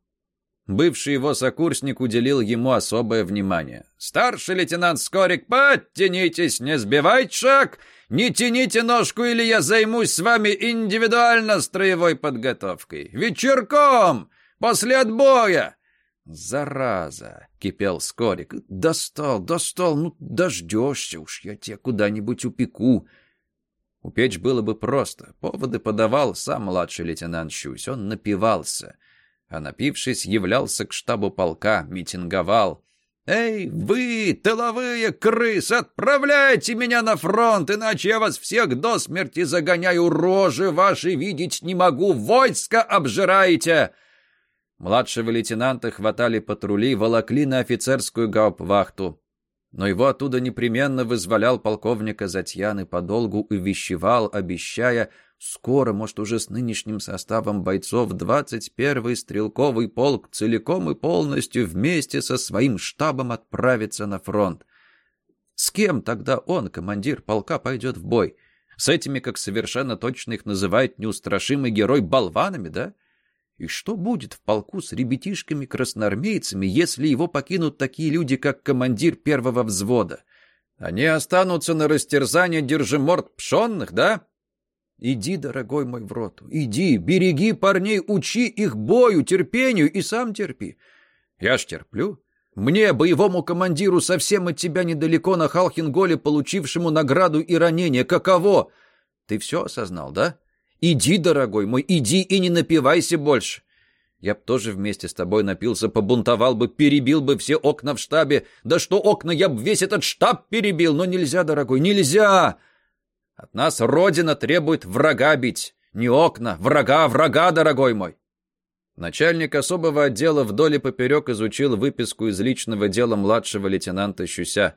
Бывший его сокурсник уделил ему особое внимание. «Старший лейтенант Скорик, подтянитесь, не сбивайте шаг! Не тяните ножку, или я займусь с вами индивидуально строевой подготовкой! Вечерком! После отбоя!» «Зараза!» — кипел Скорик. «Достал, достал, ну дождешься уж, я тебя куда-нибудь упеку!» Упечь было бы просто. Поводы подавал сам младший лейтенант Щусь. Он напивался а напившись, являлся к штабу полка, митинговал. «Эй, вы, тыловые крысы, отправляйте меня на фронт, иначе я вас всех до смерти загоняю, рожи ваши видеть не могу, войско обжираете!» Младшего лейтенанта хватали патрули, волокли на офицерскую гауптвахту. Но его оттуда непременно вызволял полковника Затьян и подолгу увещевал, обещая, Скоро, может, уже с нынешним составом бойцов 21-й стрелковый полк целиком и полностью вместе со своим штабом отправится на фронт. С кем тогда он, командир полка, пойдет в бой? С этими, как совершенно точно их называет неустрашимый герой, болванами, да? И что будет в полку с ребятишками-красноармейцами, если его покинут такие люди, как командир первого взвода? Они останутся на растерзание держиморд пшенных, да? Иди, дорогой мой, в роту, иди, береги парней, учи их бою, терпению и сам терпи. Я ж терплю. Мне, боевому командиру, совсем от тебя недалеко на Халхинголе, получившему награду и ранение, каково? Ты все осознал, да? Иди, дорогой мой, иди и не напивайся больше. Я б тоже вместе с тобой напился, побунтовал бы, перебил бы все окна в штабе. Да что окна, я б весь этот штаб перебил, но нельзя, дорогой, нельзя! От нас Родина требует врага бить. Не окна, врага, врага, дорогой мой. Начальник особого отдела вдоль и поперек изучил выписку из личного дела младшего лейтенанта Щуся.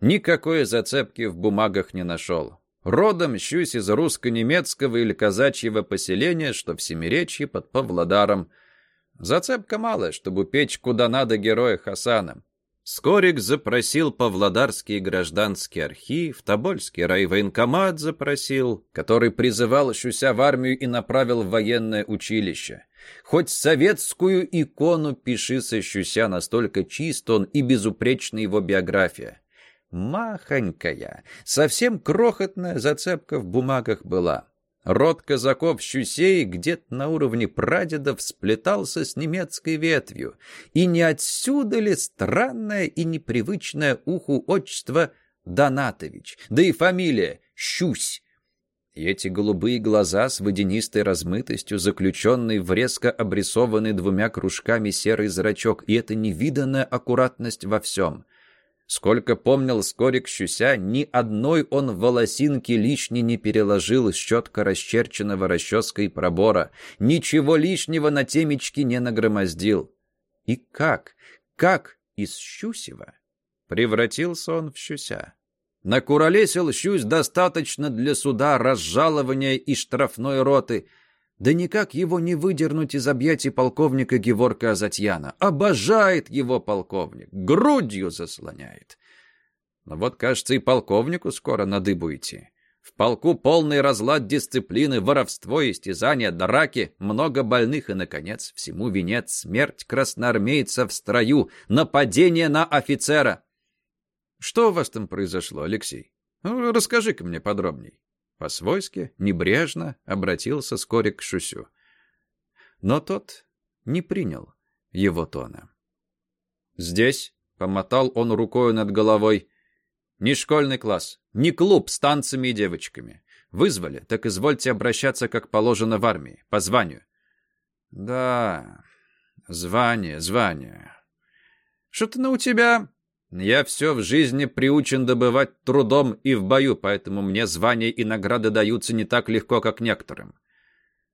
Никакой зацепки в бумагах не нашел. Родом Щусь из русско-немецкого или казачьего поселения, что в Семиречье под Павлодаром. Зацепка малая, чтобы печь куда надо героя Хасана. Скорик запросил Павлодарский гражданский архив, Тобольский райвоенкомат запросил, который призывал Щуся в армию и направил в военное училище. Хоть советскую икону пиши со Щуся, настолько чист он и безупречна его биография. Махонькая, совсем крохотная зацепка в бумагах была. Род казаков-щусей где-то на уровне прадедов сплетался с немецкой ветвью. И не отсюда ли странное и непривычное уху отчество Донатович, да и фамилия Щусь? И эти голубые глаза с водянистой размытостью, заключенные в резко обрисованный двумя кружками серый зрачок, и эта невиданная аккуратность во всем. Сколько помнил Скорик Щуся, ни одной он волосинки лишней не переложил из четко расчерченного расческой пробора, ничего лишнего на темечки не нагромоздил. И как, как из Щусева превратился он в Щуся? Накуролесил Щусь достаточно для суда, разжалования и штрафной роты — да никак его не выдернуть из объятий полковника Геворка Азатьяна. Обожает его полковник, грудью заслоняет. Но вот, кажется, и полковнику скоро на дыбу идти. В полку полный разлад дисциплины, воровство, истязания, драки, много больных и, наконец, всему венец смерть красноармейца в строю, нападение на офицера. Что у вас там произошло, Алексей? Ну, расскажи-ка мне подробней. По-свойски, небрежно обратился Скорик к Шусю. Но тот не принял его тона. «Здесь», — помотал он рукою над головой, — «не школьный класс, не клуб с танцами и девочками. Вызвали, так извольте обращаться, как положено в армии, по званию». «Да, звание, звание. Что-то на у тебя я все в жизни приучен добывать трудом и в бою, поэтому мне звания и награды даются не так легко, как некоторым.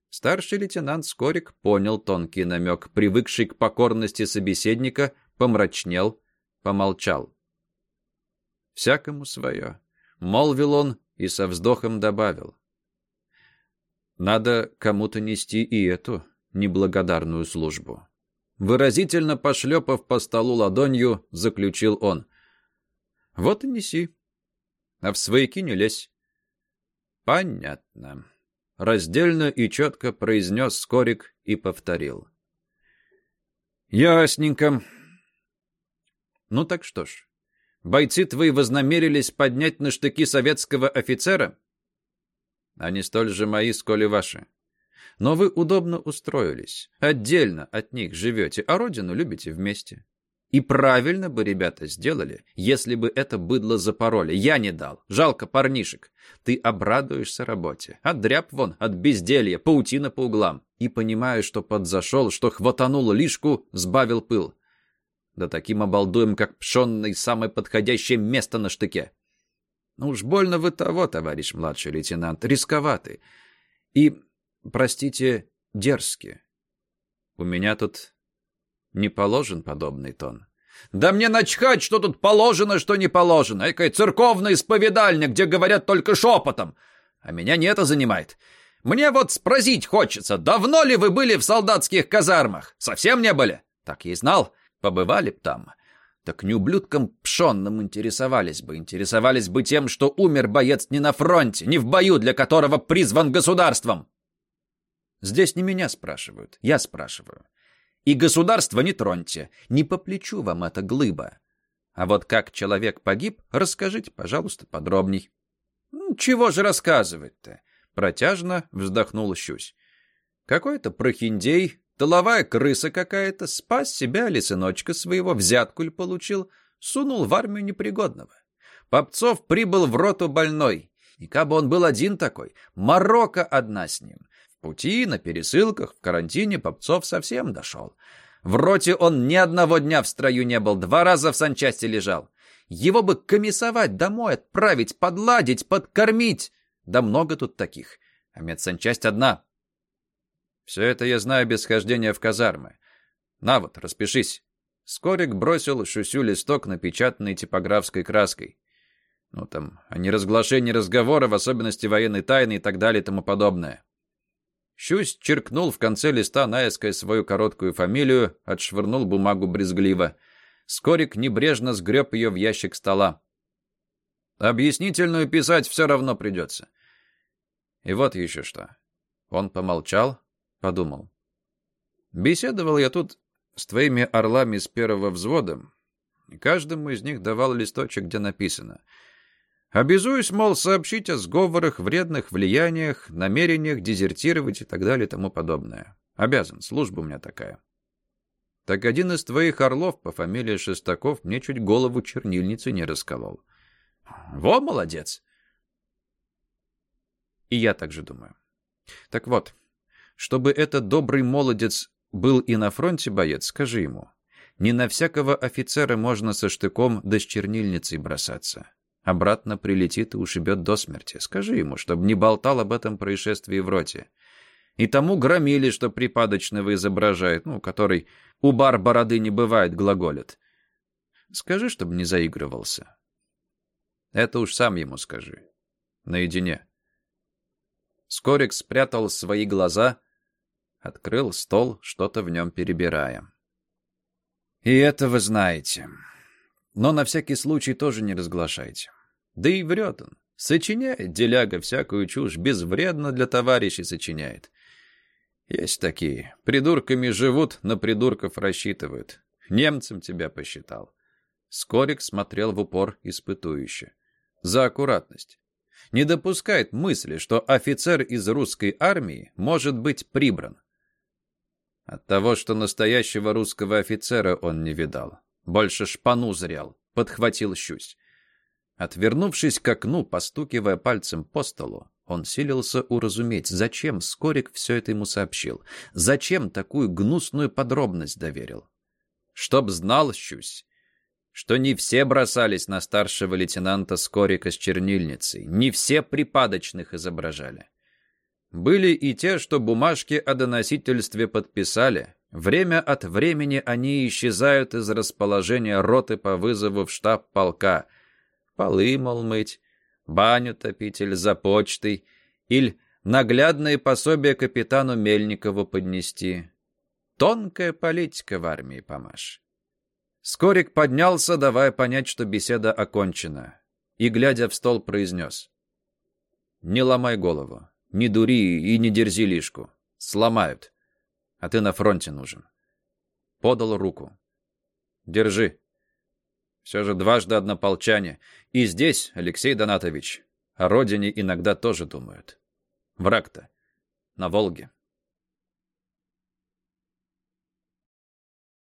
Старший лейтенант Скорик понял тонкий намек, привыкший к покорности собеседника, помрачнел, помолчал. «Всякому свое», — молвил он и со вздохом добавил. «Надо кому-то нести и эту неблагодарную службу». Выразительно пошлепав по столу ладонью, заключил он. «Вот и неси. А в свояки не лезь». «Понятно». Раздельно и четко произнес Скорик и повторил. «Ясненько. Ну так что ж, бойцы твои вознамерились поднять на штыки советского офицера? Они столь же мои, сколь и ваши. Но вы удобно устроились, отдельно от них живете, а родину любите вместе. И правильно бы ребята сделали, если бы это быдло запороли. Я не дал. Жалко парнишек. Ты обрадуешься работе. А дряб вон от безделья, паутина по углам. И понимаю, что подзашел, что хватанул лишку, сбавил пыл. Да таким обалдуем, как пшенный, самое подходящее место на штыке. Ну уж больно вы того, товарищ младший лейтенант, рисковаты. И простите, дерзкие. У меня тут не положен подобный тон. Да мне начхать, что тут положено, что не положено. Экая церковная исповедальня, где говорят только шепотом. А меня не это занимает. Мне вот спросить хочется, давно ли вы были в солдатских казармах? Совсем не были? Так я и знал. Побывали б там. Так не ублюдком пшенным интересовались бы. Интересовались бы тем, что умер боец не на фронте, не в бою, для которого призван государством. Здесь не меня спрашивают, я спрашиваю. И государство не троньте, не по плечу вам эта глыба. А вот как человек погиб, расскажите, пожалуйста, подробней. «Чего же рассказывать-то?» — протяжно вздохнул Щусь. «Какой-то прохиндей, толовая крыса какая-то, спас себя или сыночка своего, взятку ли получил, сунул в армию непригодного. Попцов прибыл в роту больной, и кабы он был один такой, Марокко одна с ним пути, на пересылках, в карантине Попцов совсем дошел. В роте он ни одного дня в строю не был, два раза в санчасти лежал. Его бы комиссовать, домой отправить, подладить, подкормить. Да много тут таких. А медсанчасть одна. Все это я знаю без хождения в казармы. На вот, распишись. Скорик бросил Шусю листок, напечатанный типографской краской. Ну там, о неразглашении разговора, в особенности военной тайны и так далее и тому подобное. Щусь черкнул в конце листа наискось свою короткую фамилию, отшвырнул бумагу брезгливо. Скорик небрежно сгреб ее в ящик стола. «Объяснительную писать все равно придется». И вот еще что. Он помолчал, подумал. «Беседовал я тут с твоими орлами с первого взвода, каждому из них давал листочек, где написано — Обязуюсь, мол, сообщить о сговорах, вредных влияниях, намерениях дезертировать и так далее и тому подобное. Обязан, служба у меня такая. Так один из твоих орлов по фамилии Шестаков мне чуть голову чернильницы не расколол. Во, молодец! И я так же думаю. Так вот, чтобы этот добрый молодец был и на фронте боец, скажи ему, не на всякого офицера можно со штыком да с чернильницей бросаться. Обратно прилетит и ушибет до смерти. Скажи ему, чтобы не болтал об этом происшествии в роте. И тому громили, что припадочного изображает, ну, который у бар бороды не бывает, глаголит. Скажи, чтобы не заигрывался. Это уж сам ему скажи. Наедине. Скорик спрятал свои глаза, открыл стол, что-то в нем перебирая. «И это вы знаете. Но на всякий случай тоже не разглашайте. Да и врет он. Сочиняет деляга всякую чушь, безвредно для товарищей сочиняет. Есть такие. Придурками живут, на придурков рассчитывают. Немцем тебя посчитал. Скорик смотрел в упор испытующе. За аккуратность. Не допускает мысли, что офицер из русской армии может быть прибран. От того, что настоящего русского офицера он не видал. Больше шпану зрел, подхватил щусь. Отвернувшись к окну, постукивая пальцем по столу, он силился уразуметь, зачем Скорик все это ему сообщил, зачем такую гнусную подробность доверил. Чтоб знал Щусь, что не все бросались на старшего лейтенанта Скорика с чернильницей, не все припадочных изображали. Были и те, что бумажки о доносительстве подписали. Время от времени они исчезают из расположения роты по вызову в штаб полка — полы, мол, мыть, баню топить или за почтой, или наглядное пособие капитану Мельникову поднести. Тонкая политика в армии, Помаш. Скорик поднялся, давая понять, что беседа окончена, и, глядя в стол, произнес. «Не ломай голову, не дури и не дерзи лишку. Сломают. А ты на фронте нужен». Подал руку. «Держи». Все же дважды однополчане. И здесь, Алексей Донатович, о родине иногда тоже думают. Враг-то на Волге.